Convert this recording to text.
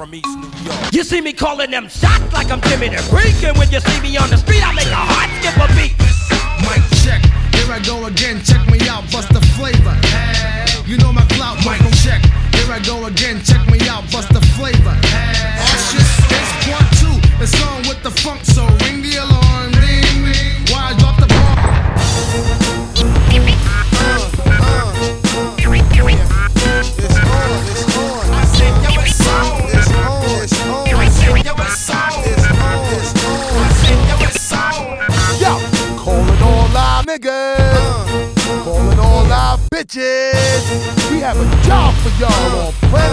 from East New York. You see me calling them shots like I'm Jimmy the Greek, and when you see me on the street, I make a heart skip a beat. Mic check, here I go again. Check me out, bust the flavor. You know my clout, mic check. Here I go again. Check me out, bust niggas. Uh, calling all our bitches. We have a job for y'all on planet.